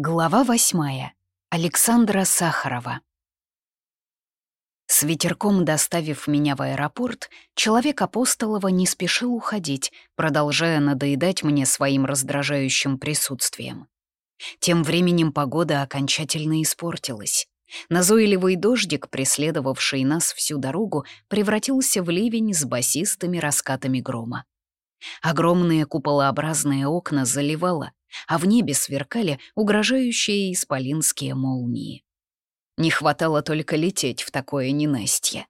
Глава восьмая. Александра Сахарова. С ветерком доставив меня в аэропорт, человек Апостолова не спешил уходить, продолжая надоедать мне своим раздражающим присутствием. Тем временем погода окончательно испортилась. Назойливый дождик, преследовавший нас всю дорогу, превратился в ливень с басистыми раскатами грома. Огромные куполообразные окна заливало, а в небе сверкали угрожающие исполинские молнии. Не хватало только лететь в такое ненастье.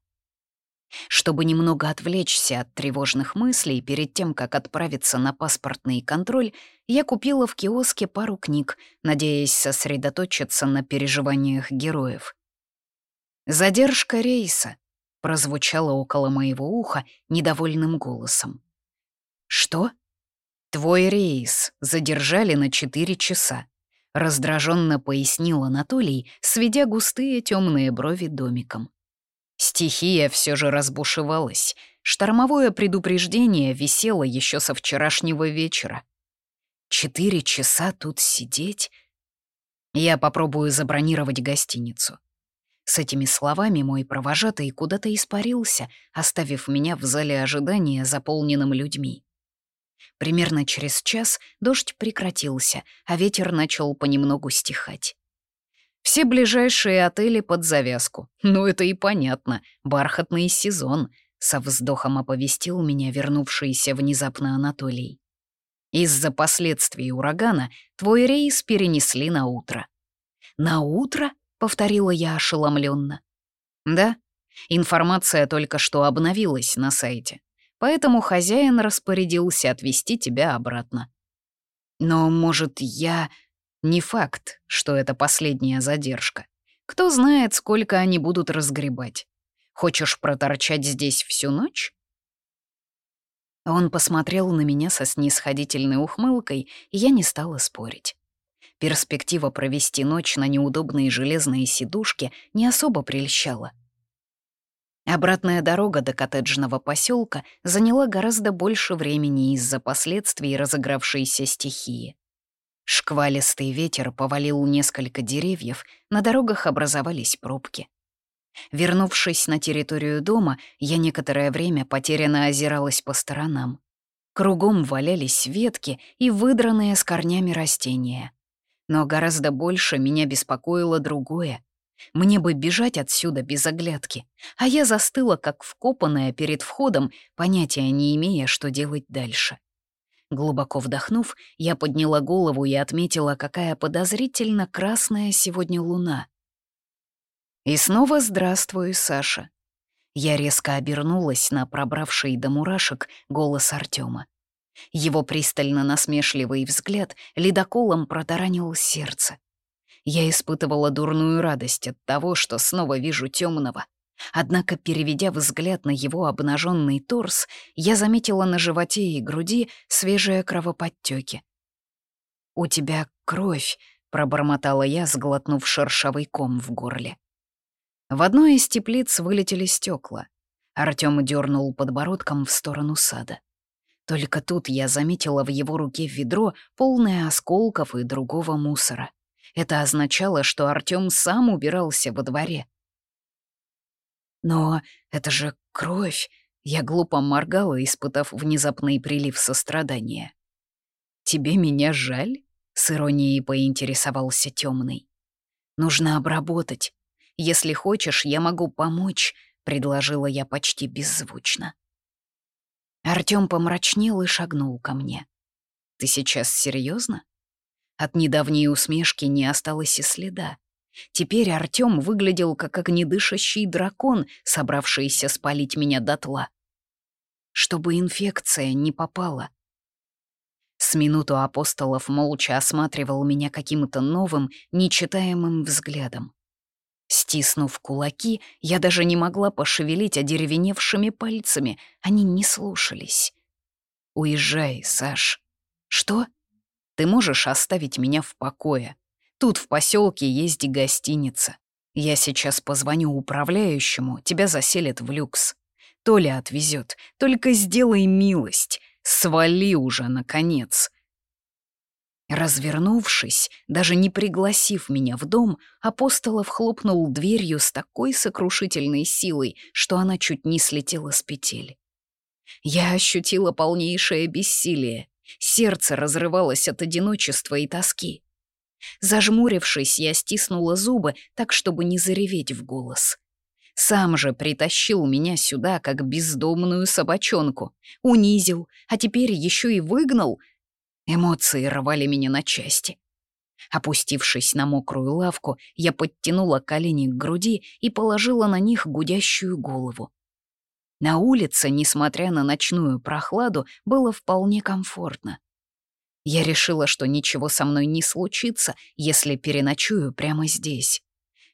Чтобы немного отвлечься от тревожных мыслей перед тем, как отправиться на паспортный контроль, я купила в киоске пару книг, надеясь сосредоточиться на переживаниях героев. «Задержка рейса», — прозвучало около моего уха недовольным голосом. «Что?» «Твой рейс задержали на четыре часа», — раздраженно пояснил Анатолий, сведя густые темные брови домиком. Стихия все же разбушевалась. Штормовое предупреждение висело еще со вчерашнего вечера. Четыре часа тут сидеть? Я попробую забронировать гостиницу. С этими словами мой провожатый куда-то испарился, оставив меня в зале ожидания, заполненным людьми. Примерно через час дождь прекратился, а ветер начал понемногу стихать. Все ближайшие отели под завязку. Ну, это и понятно. Бархатный сезон, — со вздохом оповестил меня вернувшийся внезапно Анатолий. Из-за последствий урагана твой рейс перенесли на утро. «На утро?» — повторила я ошеломленно. «Да, информация только что обновилась на сайте поэтому хозяин распорядился отвезти тебя обратно. Но, может, я... Не факт, что это последняя задержка. Кто знает, сколько они будут разгребать. Хочешь проторчать здесь всю ночь? Он посмотрел на меня со снисходительной ухмылкой, и я не стала спорить. Перспектива провести ночь на неудобной железной сидушке не особо прельщала. Обратная дорога до коттеджного поселка заняла гораздо больше времени из-за последствий разыгравшейся стихии. Шквалистый ветер повалил несколько деревьев, на дорогах образовались пробки. Вернувшись на территорию дома, я некоторое время потерянно озиралась по сторонам. Кругом валялись ветки и выдранные с корнями растения. Но гораздо больше меня беспокоило другое — мне бы бежать отсюда без оглядки, а я застыла, как вкопанная перед входом, понятия не имея, что делать дальше. Глубоко вдохнув, я подняла голову и отметила, какая подозрительно красная сегодня луна. И снова здравствуй, Саша. Я резко обернулась на пробравший до мурашек голос Артема. Его пристально насмешливый взгляд ледоколом протаранил сердце. Я испытывала дурную радость от того, что снова вижу темного. Однако, переведя взгляд на его обнаженный торс, я заметила на животе и груди свежие кровоподтеки. «У тебя кровь», — пробормотала я, сглотнув шершавый ком в горле. В одной из теплиц вылетели стекла. Артём дернул подбородком в сторону сада. Только тут я заметила в его руке ведро, полное осколков и другого мусора. Это означало, что Артём сам убирался во дворе. «Но это же кровь!» Я глупо моргала, испытав внезапный прилив сострадания. «Тебе меня жаль?» — с иронией поинтересовался темный. «Нужно обработать. Если хочешь, я могу помочь», — предложила я почти беззвучно. Артём помрачнел и шагнул ко мне. «Ты сейчас серьезно? От недавней усмешки не осталось и следа. Теперь Артём выглядел как огнедышащий дракон, собравшийся спалить меня дотла. Чтобы инфекция не попала. С минуту Апостолов молча осматривал меня каким-то новым, нечитаемым взглядом. Стиснув кулаки, я даже не могла пошевелить одеревеневшими пальцами, они не слушались. «Уезжай, Саш». «Что?» Ты можешь оставить меня в покое. Тут в поселке есть гостиница. Я сейчас позвоню управляющему, тебя заселят в люкс. Толя отвезет. Только сделай милость. Свали уже, наконец. Развернувшись, даже не пригласив меня в дом, Апостолов хлопнул дверью с такой сокрушительной силой, что она чуть не слетела с петель. Я ощутила полнейшее бессилие. Сердце разрывалось от одиночества и тоски. Зажмурившись, я стиснула зубы так, чтобы не зареветь в голос. Сам же притащил меня сюда, как бездомную собачонку, унизил, а теперь еще и выгнал. Эмоции рвали меня на части. Опустившись на мокрую лавку, я подтянула колени к груди и положила на них гудящую голову. На улице, несмотря на ночную прохладу, было вполне комфортно. Я решила, что ничего со мной не случится, если переночую прямо здесь.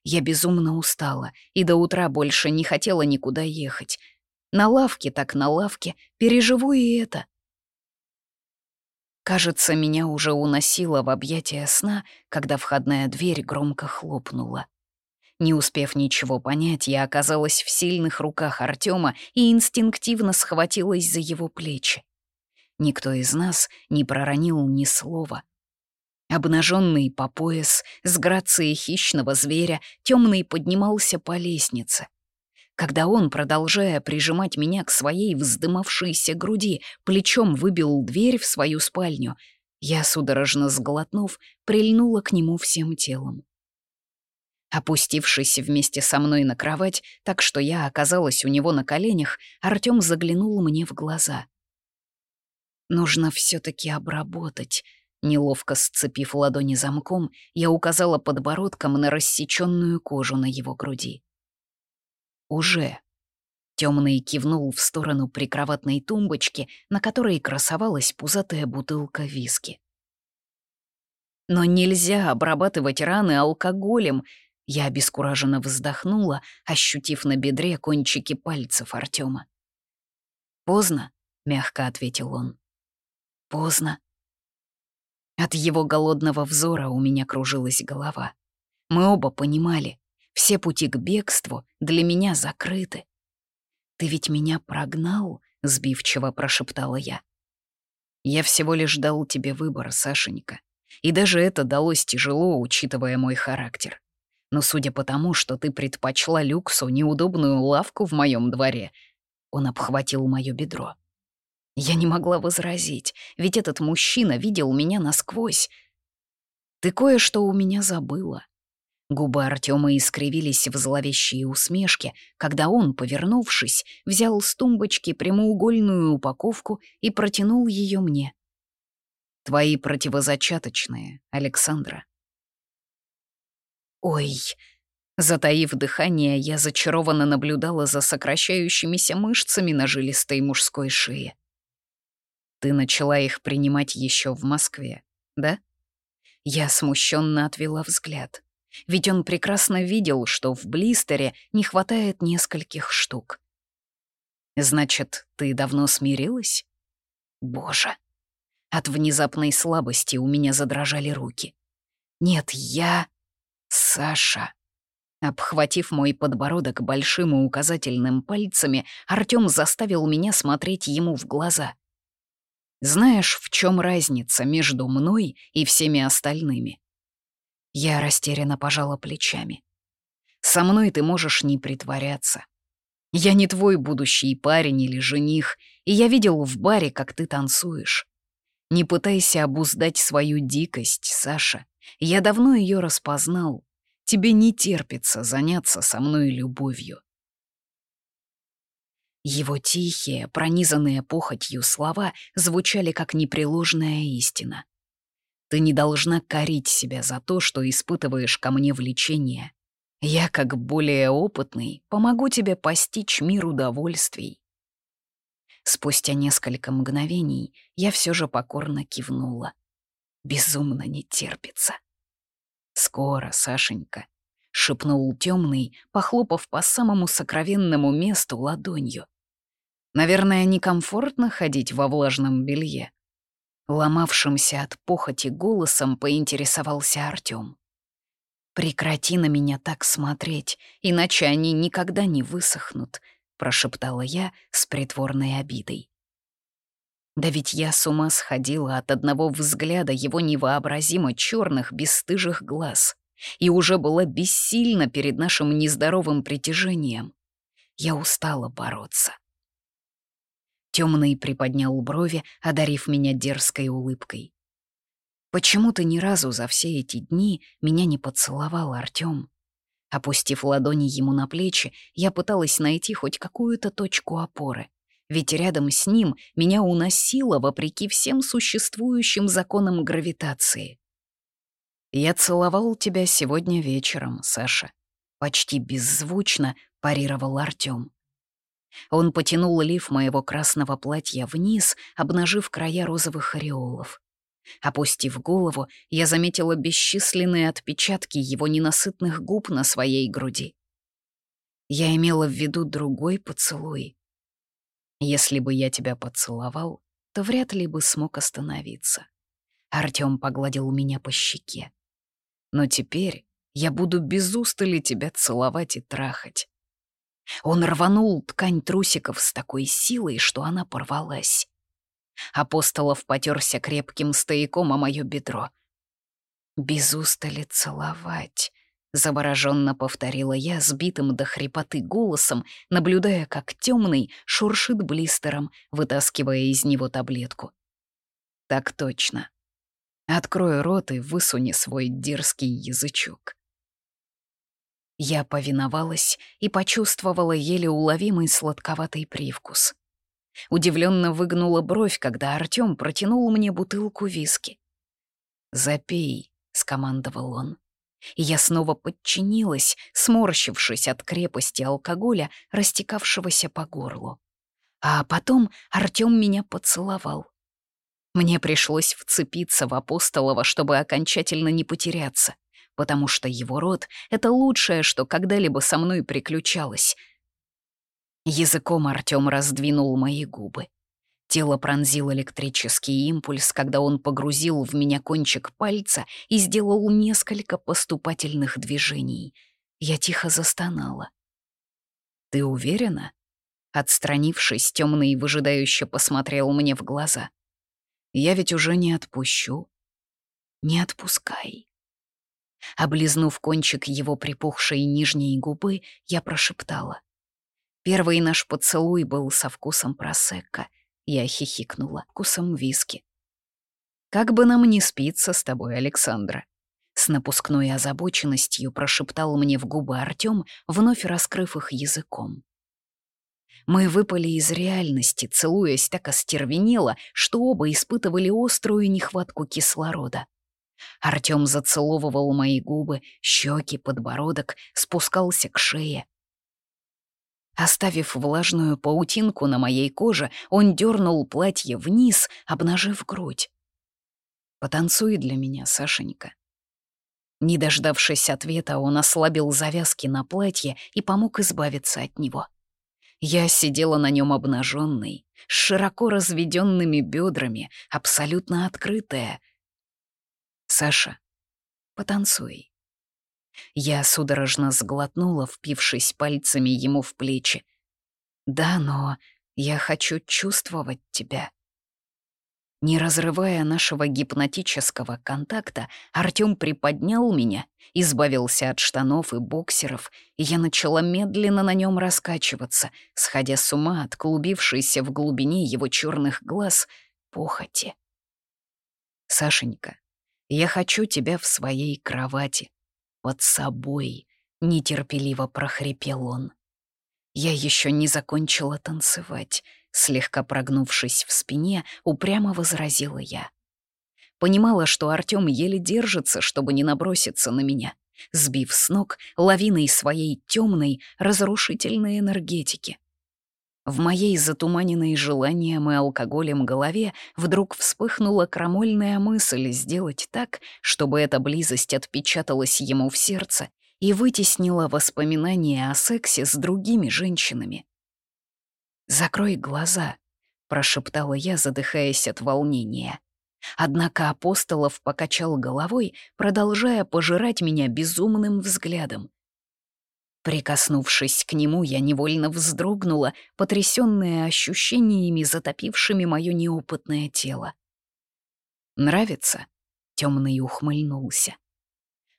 Я безумно устала и до утра больше не хотела никуда ехать. На лавке так на лавке, переживу и это. Кажется, меня уже уносило в объятия сна, когда входная дверь громко хлопнула. Не успев ничего понять, я оказалась в сильных руках Артема и инстинктивно схватилась за его плечи. Никто из нас не проронил ни слова. Обнаженный по пояс, с грацией хищного зверя, темный поднимался по лестнице. Когда он, продолжая прижимать меня к своей вздымавшейся груди, плечом выбил дверь в свою спальню, я, судорожно сглотнув, прильнула к нему всем телом. Опустившись вместе со мной на кровать, так что я оказалась у него на коленях, Артём заглянул мне в глаза. Нужно все таки обработать. Неловко сцепив ладони замком, я указала подбородком на рассеченную кожу на его груди. «Уже». Темный кивнул в сторону прикроватной тумбочки, на которой красовалась пузатая бутылка виски. «Но нельзя обрабатывать раны алкоголем», я обескураженно вздохнула, ощутив на бедре кончики пальцев Артема. «Поздно», — мягко ответил он. Поздно. От его голодного взора у меня кружилась голова. Мы оба понимали, все пути к бегству для меня закрыты. «Ты ведь меня прогнал?» — сбивчиво прошептала я. «Я всего лишь дал тебе выбор, Сашенька. И даже это далось тяжело, учитывая мой характер. Но судя по тому, что ты предпочла люксу неудобную лавку в моем дворе, он обхватил мое бедро. Я не могла возразить, ведь этот мужчина видел меня насквозь. «Ты кое-что у меня забыла». Губы Артема искривились в зловещие усмешки, когда он, повернувшись, взял с тумбочки прямоугольную упаковку и протянул ее мне. «Твои противозачаточные, Александра». «Ой!» Затаив дыхание, я зачарованно наблюдала за сокращающимися мышцами на жилистой мужской шее. Ты начала их принимать еще в Москве, да? Я смущенно отвела взгляд. Ведь он прекрасно видел, что в блистере не хватает нескольких штук. Значит, ты давно смирилась? Боже. От внезапной слабости у меня задрожали руки. Нет, я... Саша. Обхватив мой подбородок большим и указательным пальцами, Артём заставил меня смотреть ему в глаза. Знаешь, в чем разница между мной и всеми остальными?» Я растерянно пожала плечами. «Со мной ты можешь не притворяться. Я не твой будущий парень или жених, и я видел в баре, как ты танцуешь. Не пытайся обуздать свою дикость, Саша. Я давно ее распознал. Тебе не терпится заняться со мной любовью. Его тихие, пронизанные похотью слова звучали как непреложная истина. «Ты не должна корить себя за то, что испытываешь ко мне влечение. Я, как более опытный, помогу тебе постичь мир удовольствий». Спустя несколько мгновений я все же покорно кивнула. Безумно не терпится. «Скоро, Сашенька», — шепнул темный, похлопав по самому сокровенному месту ладонью. Наверное, некомфортно ходить во влажном белье. Ломавшимся от похоти голосом поинтересовался Артём. «Прекрати на меня так смотреть, иначе они никогда не высохнут», — прошептала я с притворной обидой. Да ведь я с ума сходила от одного взгляда его невообразимо черных бесстыжих глаз и уже была бессильна перед нашим нездоровым притяжением. Я устала бороться. Темный приподнял брови, одарив меня дерзкой улыбкой. «Почему ты ни разу за все эти дни меня не поцеловал, Артём?» Опустив ладони ему на плечи, я пыталась найти хоть какую-то точку опоры. Ведь рядом с ним меня уносило вопреки всем существующим законам гравитации. «Я целовал тебя сегодня вечером, Саша», — почти беззвучно парировал Артём. Он потянул лиф моего красного платья вниз, обнажив края розовых ореолов. Опустив голову, я заметила бесчисленные отпечатки его ненасытных губ на своей груди. Я имела в виду другой поцелуй. Если бы я тебя поцеловал, то вряд ли бы смог остановиться. Артём погладил меня по щеке. Но теперь я буду без устали тебя целовать и трахать. Он рванул ткань трусиков с такой силой, что она порвалась. Апостолов потерся крепким стояком о моё бедро. «Без устали целовать», — завороженно повторила я сбитым до хрипоты голосом, наблюдая, как темный шуршит блистером, вытаскивая из него таблетку. «Так точно. Открой рот и высуни свой дерзкий язычок». Я повиновалась и почувствовала еле уловимый сладковатый привкус. Удивленно выгнула бровь, когда Артём протянул мне бутылку виски. «Запей», — скомандовал он. И я снова подчинилась, сморщившись от крепости алкоголя, растекавшегося по горлу. А потом Артём меня поцеловал. Мне пришлось вцепиться в Апостолова, чтобы окончательно не потеряться потому что его рот — это лучшее, что когда-либо со мной приключалось. Языком Артём раздвинул мои губы. Тело пронзил электрический импульс, когда он погрузил в меня кончик пальца и сделал несколько поступательных движений. Я тихо застонала. «Ты уверена?» Отстранившись, темный выжидающе посмотрел мне в глаза. «Я ведь уже не отпущу». «Не отпускай», Облизнув кончик его припухшей нижней губы, я прошептала. Первый наш поцелуй был со вкусом просекка. Я хихикнула, вкусом виски. «Как бы нам не спиться с тобой, Александра?» С напускной озабоченностью прошептал мне в губы Артём, вновь раскрыв их языком. Мы выпали из реальности, целуясь так остервенело, что оба испытывали острую нехватку кислорода. Артём зацеловывал мои губы, щеки, подбородок, спускался к шее. Оставив влажную паутинку на моей коже, он дернул платье вниз, обнажив грудь. «Потанцуй для меня, Сашенька». Не дождавшись ответа, он ослабил завязки на платье и помог избавиться от него. Я сидела на нем обнаженной, с широко разведенными бедрами, абсолютно открытая — Саша, потанцуй». Я судорожно сглотнула, впившись пальцами ему в плечи. «Да, но я хочу чувствовать тебя». Не разрывая нашего гипнотического контакта, Артём приподнял меня, избавился от штанов и боксеров, и я начала медленно на нем раскачиваться, сходя с ума от клубившейся в глубине его черных глаз похоти. «Сашенька, я хочу тебя в своей кровати, под собой», — нетерпеливо прохрипел он. Я еще не закончила танцевать, слегка прогнувшись в спине, упрямо возразила я. Понимала, что Артём еле держится, чтобы не наброситься на меня, сбив с ног лавиной своей темной, разрушительной энергетики. В моей затуманенной желанием и алкоголем голове вдруг вспыхнула крамольная мысль сделать так, чтобы эта близость отпечаталась ему в сердце и вытеснила воспоминания о сексе с другими женщинами. «Закрой глаза», — прошептала я, задыхаясь от волнения. Однако Апостолов покачал головой, продолжая пожирать меня безумным взглядом. Прикоснувшись к нему, я невольно вздрогнула, потрясённая ощущениями, затопившими моё неопытное тело. «Нравится?» — темный ухмыльнулся.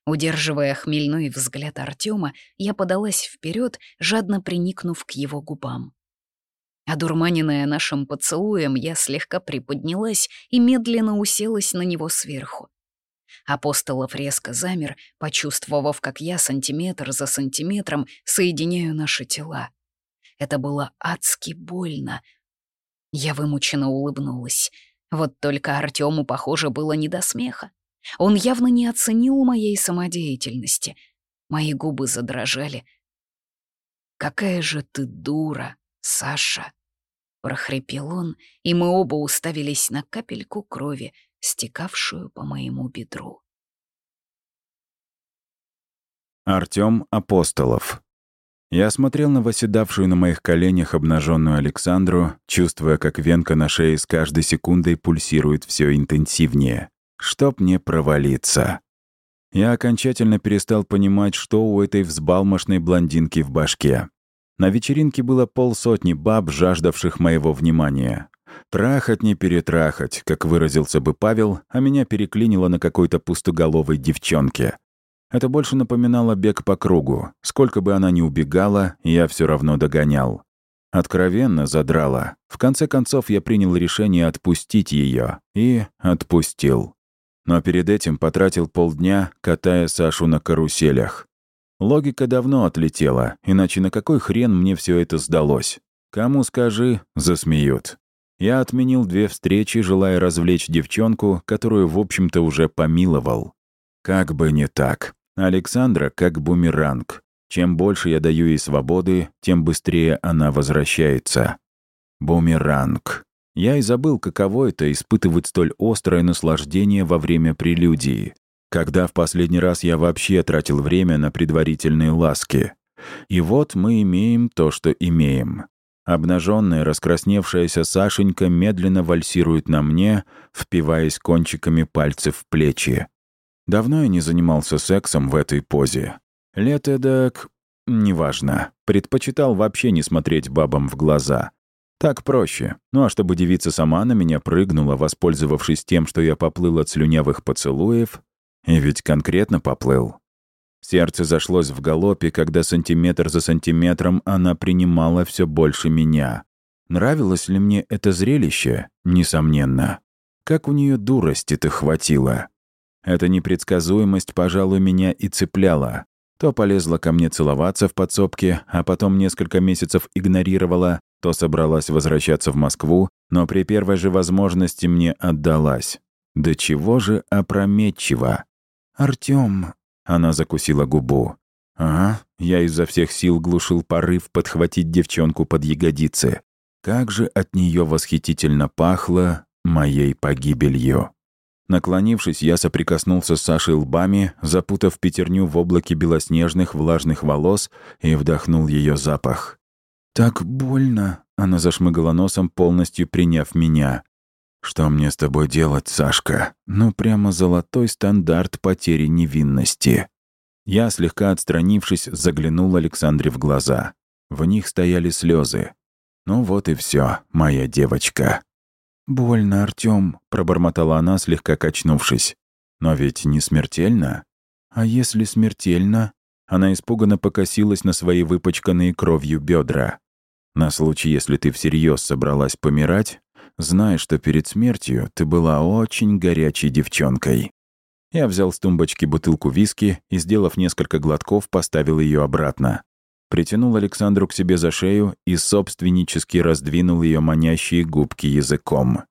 Удерживая хмельной взгляд Артема, я подалась вперед, жадно приникнув к его губам. Одурманенная нашим поцелуем, я слегка приподнялась и медленно уселась на него сверху. Апостолов резко замер, почувствовав, как я сантиметр за сантиметром соединяю наши тела. Это было адски больно. Я вымученно улыбнулась. Вот только Артему, похоже, было не до смеха. Он явно не оценил моей самодеятельности. Мои губы задрожали. «Какая же ты дура, Саша!» прохрипел он, и мы оба уставились на капельку крови, стекавшую по моему бедру. Артём Апостолов. Я смотрел на восседавшую на моих коленях обнаженную Александру, чувствуя, как венка на шее с каждой секундой пульсирует все интенсивнее. Чтоб не провалиться. Я окончательно перестал понимать, что у этой взбалмошной блондинки в башке. На вечеринке было полсотни баб, жаждавших моего внимания. Трахать не перетрахать, как выразился бы Павел, а меня переклинило на какой-то пустоголовой девчонке. Это больше напоминало бег по кругу. Сколько бы она ни убегала, я все равно догонял. Откровенно задрала. В конце концов, я принял решение отпустить ее. И отпустил. Но перед этим потратил полдня, катая Сашу на каруселях. Логика давно отлетела, иначе на какой хрен мне все это сдалось? Кому скажи, засмеют. Я отменил две встречи, желая развлечь девчонку, которую, в общем-то, уже помиловал. Как бы не так. Александра как бумеранг. Чем больше я даю ей свободы, тем быстрее она возвращается. Бумеранг. Я и забыл, каково это — испытывать столь острое наслаждение во время прелюдии. Когда в последний раз я вообще тратил время на предварительные ласки? И вот мы имеем то, что имеем. Обнаженная, раскрасневшаяся Сашенька медленно вальсирует на мне, впиваясь кончиками пальцев в плечи. Давно я не занимался сексом в этой позе. Лет эдак... Неважно. Предпочитал вообще не смотреть бабам в глаза. Так проще. Ну а чтобы девица сама на меня прыгнула, воспользовавшись тем, что я поплыл от слюнявых поцелуев, и ведь конкретно поплыл. Сердце зашлось в галопе, когда сантиметр за сантиметром она принимала все больше меня. Нравилось ли мне это зрелище? Несомненно. Как у нее дурости-то хватило. Эта непредсказуемость, пожалуй, меня и цепляла. То полезла ко мне целоваться в подсобке, а потом несколько месяцев игнорировала, то собралась возвращаться в Москву, но при первой же возможности мне отдалась. Да чего же опрометчиво. «Артём...» — она закусила губу. «Ага, я изо всех сил глушил порыв подхватить девчонку под ягодицы. Как же от нее восхитительно пахло моей погибелью». Наклонившись, я соприкоснулся с Сашей лбами, запутав пятерню в облаке белоснежных влажных волос и вдохнул ее запах. «Так больно!» — она зашмыгала носом, полностью приняв меня. «Что мне с тобой делать, Сашка? Ну, прямо золотой стандарт потери невинности». Я, слегка отстранившись, заглянул Александре в глаза. В них стояли слезы. «Ну вот и все, моя девочка». «Больно, Артём», — пробормотала она, слегка качнувшись. «Но ведь не смертельно?» «А если смертельно?» Она испуганно покосилась на свои выпачканные кровью бедра. «На случай, если ты всерьез собралась помирать, Знай, что перед смертью ты была очень горячей девчонкой». Я взял с тумбочки бутылку виски и, сделав несколько глотков, поставил ее обратно. Притянул Александру к себе за шею и собственнически раздвинул ее манящие губки языком.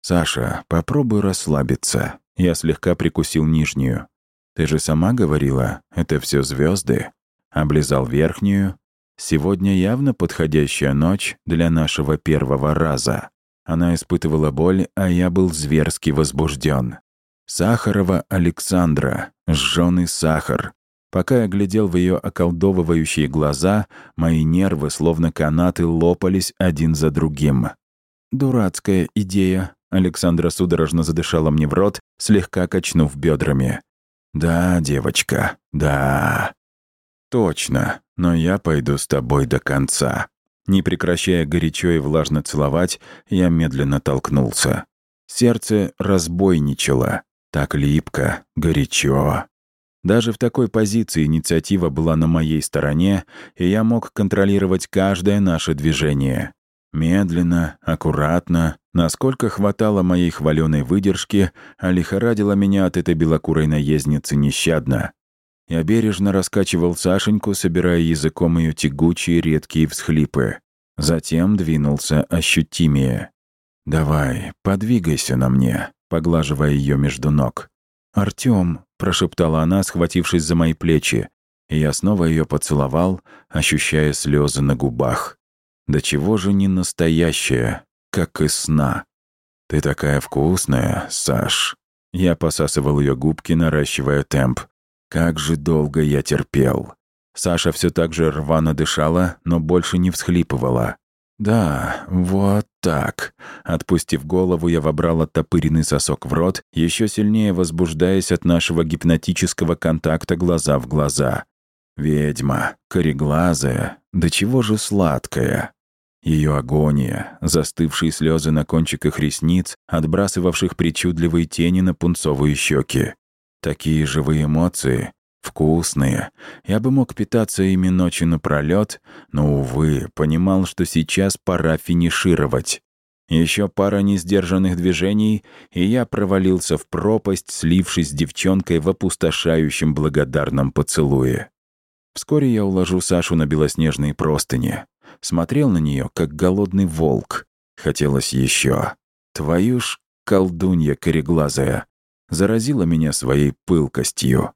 «Саша, попробуй расслабиться». Я слегка прикусил нижнюю. «Ты же сама говорила, это все звезды. Облизал верхнюю. Сегодня явно подходящая ночь для нашего первого раза. Она испытывала боль, а я был зверски возбужден. Сахарова Александра, жженый сахар. Пока я глядел в ее околдовывающие глаза, мои нервы, словно канаты, лопались один за другим. «Дурацкая идея», — Александра судорожно задышала мне в рот, слегка качнув бедрами. «Да, девочка, да». «Точно, но я пойду с тобой до конца». Не прекращая горячо и влажно целовать, я медленно толкнулся. Сердце разбойничало. Так липко, горячо. Даже в такой позиции инициатива была на моей стороне, и я мог контролировать каждое наше движение. Медленно, аккуратно, насколько хватало моей хваленой выдержки, а лихорадила меня от этой белокурой наездницы нещадно. Я бережно раскачивал Сашеньку, собирая языком ее тягучие редкие всхлипы. Затем двинулся ощутимее. «Давай, подвигайся на мне», поглаживая ее между ног. «Артём», — прошептала она, схватившись за мои плечи, и я снова ее поцеловал, ощущая слезы на губах. «Да чего же не настоящая, как из сна?» «Ты такая вкусная, Саш». Я посасывал ее губки, наращивая темп. Как же долго я терпел. Саша все так же рвано дышала, но больше не всхлипывала. «Да, вот так». Отпустив голову, я вобрал оттопыренный сосок в рот, еще сильнее возбуждаясь от нашего гипнотического контакта глаза в глаза. «Ведьма, кореглазая, да чего же сладкая». Ее агония, застывшие слезы на кончиках ресниц, отбрасывавших причудливые тени на пунцовые щеки. Такие живые эмоции, вкусные. Я бы мог питаться ими ночью напролёт, но, увы, понимал, что сейчас пора финишировать. Еще пара несдержанных движений, и я провалился в пропасть, слившись с девчонкой в опустошающем благодарном поцелуе. Вскоре я уложу Сашу на белоснежные простыни. Смотрел на нее, как голодный волк. Хотелось еще. Твою ж колдунья кореглазая заразила меня своей пылкостью.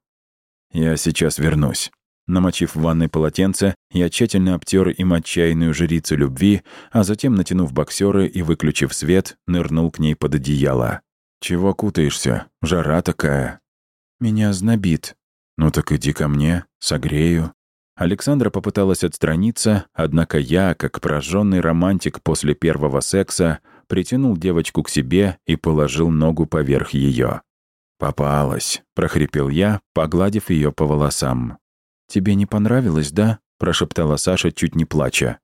Я сейчас вернусь. Намочив в ванной полотенце, я тщательно обтер им отчаянную жрицу любви, а затем, натянув боксеры и выключив свет, нырнул к ней под одеяло. «Чего кутаешься? Жара такая». «Меня знобит». «Ну так иди ко мне, согрею». Александра попыталась отстраниться, однако я, как прожженный романтик после первого секса, притянул девочку к себе и положил ногу поверх ее. «Попалась», — прохрипел я, погладив ее по волосам. «Тебе не понравилось, да?» — прошептала Саша, чуть не плача.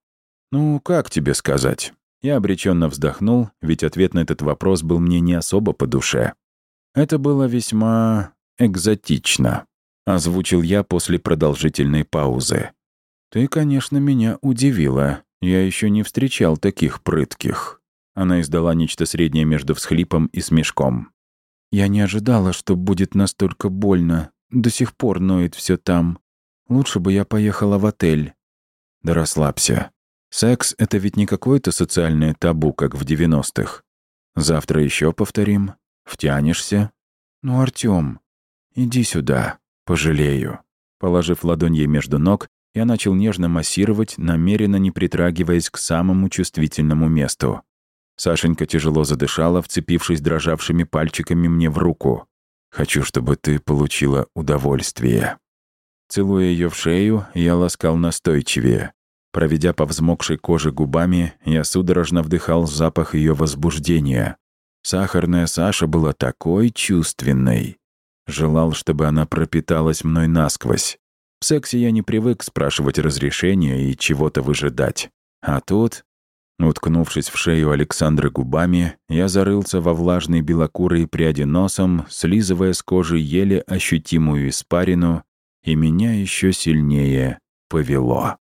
«Ну, как тебе сказать?» Я обреченно вздохнул, ведь ответ на этот вопрос был мне не особо по душе. Это было весьма экзотично, озвучил я после продолжительной паузы. Ты, конечно, меня удивила. Я еще не встречал таких прытких. Она издала нечто среднее между всхлипом и смешком. Я не ожидала, что будет настолько больно. До сих пор ноет все там. Лучше бы я поехала в отель. Да расслабься. Секс — это ведь не какое-то социальное табу, как в 90-х. Завтра еще повторим. Втянешься? Ну, Артём, иди сюда. Пожалею. Положив ладонь ей между ног, я начал нежно массировать, намеренно не притрагиваясь к самому чувствительному месту. Сашенька тяжело задышала, вцепившись дрожавшими пальчиками мне в руку. «Хочу, чтобы ты получила удовольствие». Целуя ее в шею, я ласкал настойчивее. Проведя по взмокшей коже губами, я судорожно вдыхал запах ее возбуждения. Сахарная Саша была такой чувственной. Желал, чтобы она пропиталась мной насквозь. В сексе я не привык спрашивать разрешения и чего-то выжидать. А тут Уткнувшись в шею Александры губами, я зарылся во влажные белокурые пряди носом, слизывая с кожи еле ощутимую испарину, и меня еще сильнее повело.